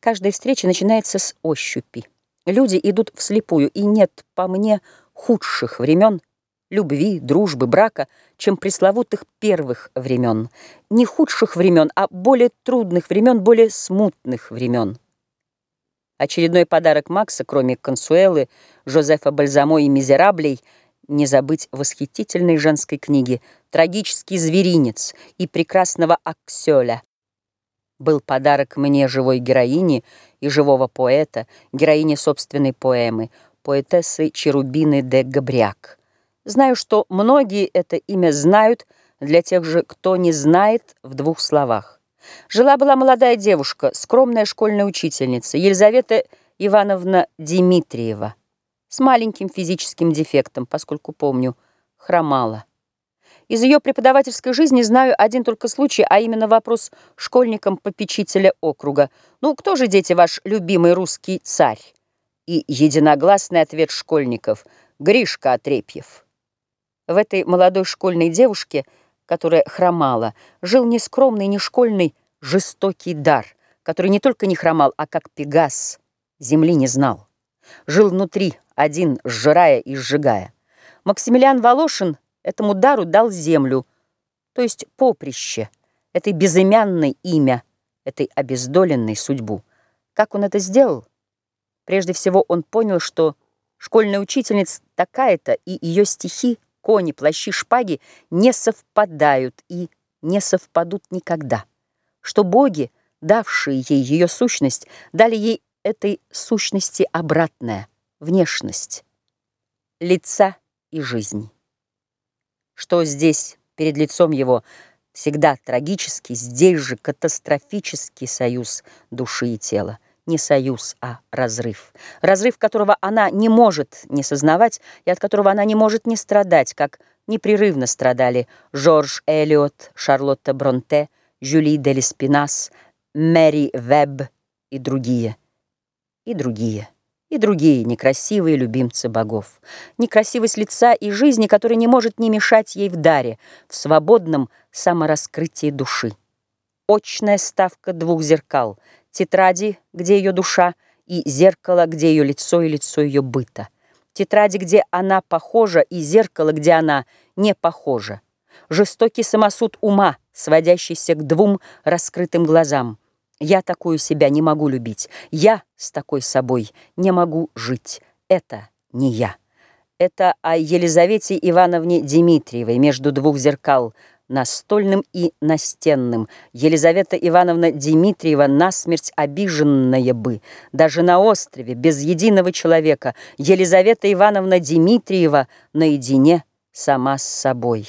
Каждая встреча начинается с ощупи. Люди идут вслепую, и нет, по мне, худших времен любви, дружбы, брака, чем пресловутых первых времен. Не худших времен, а более трудных времен, более смутных времен. Очередной подарок Макса, кроме Консуэлы, Жозефа Бальзамо и Мизераблей, не забыть восхитительной женской книги «Трагический зверинец» и прекрасного Аксёля, был подарок мне живой героини и живого поэта, героини собственной поэмы, поэтессы Черубины де Габряк. Знаю, что многие это имя знают, для тех же, кто не знает, в двух словах. Жила-была молодая девушка, скромная школьная учительница, Елизавета Ивановна Дмитриева, с маленьким физическим дефектом, поскольку помню, хромала. Из ее преподавательской жизни знаю один только случай, а именно вопрос школьникам-попечителя округа. «Ну, кто же, дети, ваш любимый русский царь?» И единогласный ответ школьников «Гришка Отрепьев». В этой молодой школьной девушке, которая хромала, жил не скромный, не школьный, жестокий дар, который не только не хромал, а как пегас, земли не знал. Жил внутри, один, сжирая и сжигая. Максимилиан Волошин — Этому дару дал землю, то есть поприще, этой безымянной имя, этой обездоленной судьбу. Как он это сделал? Прежде всего он понял, что школьная учительница такая-то, и ее стихи, кони, плащи, шпаги не совпадают и не совпадут никогда. Что боги, давшие ей ее сущность, дали ей этой сущности обратная, внешность, лица и жизнь что здесь, перед лицом его, всегда трагический, здесь же катастрофический союз души и тела. Не союз, а разрыв. Разрыв, которого она не может не сознавать и от которого она не может не страдать, как непрерывно страдали Жорж Элиот, Шарлотта Бронте, Жюли де Леспинас, Мэри Вебб и другие. И другие и другие некрасивые любимцы богов. Некрасивость лица и жизни, которая не может не мешать ей в даре, в свободном самораскрытии души. Очная ставка двух зеркал, тетради, где ее душа, и зеркало, где ее лицо и лицо ее быта. Тетради, где она похожа, и зеркало, где она не похожа. Жестокий самосуд ума, сводящийся к двум раскрытым глазам. Я такую себя не могу любить. Я с такой собой не могу жить. Это не я. Это о Елизавете Ивановне Дмитриевой между двух зеркал, настольным и настенным. Елизавета Ивановна Дмитриева насмерть обиженная бы, даже на острове, без единого человека. Елизавета Ивановна Дмитриева наедине сама с собой.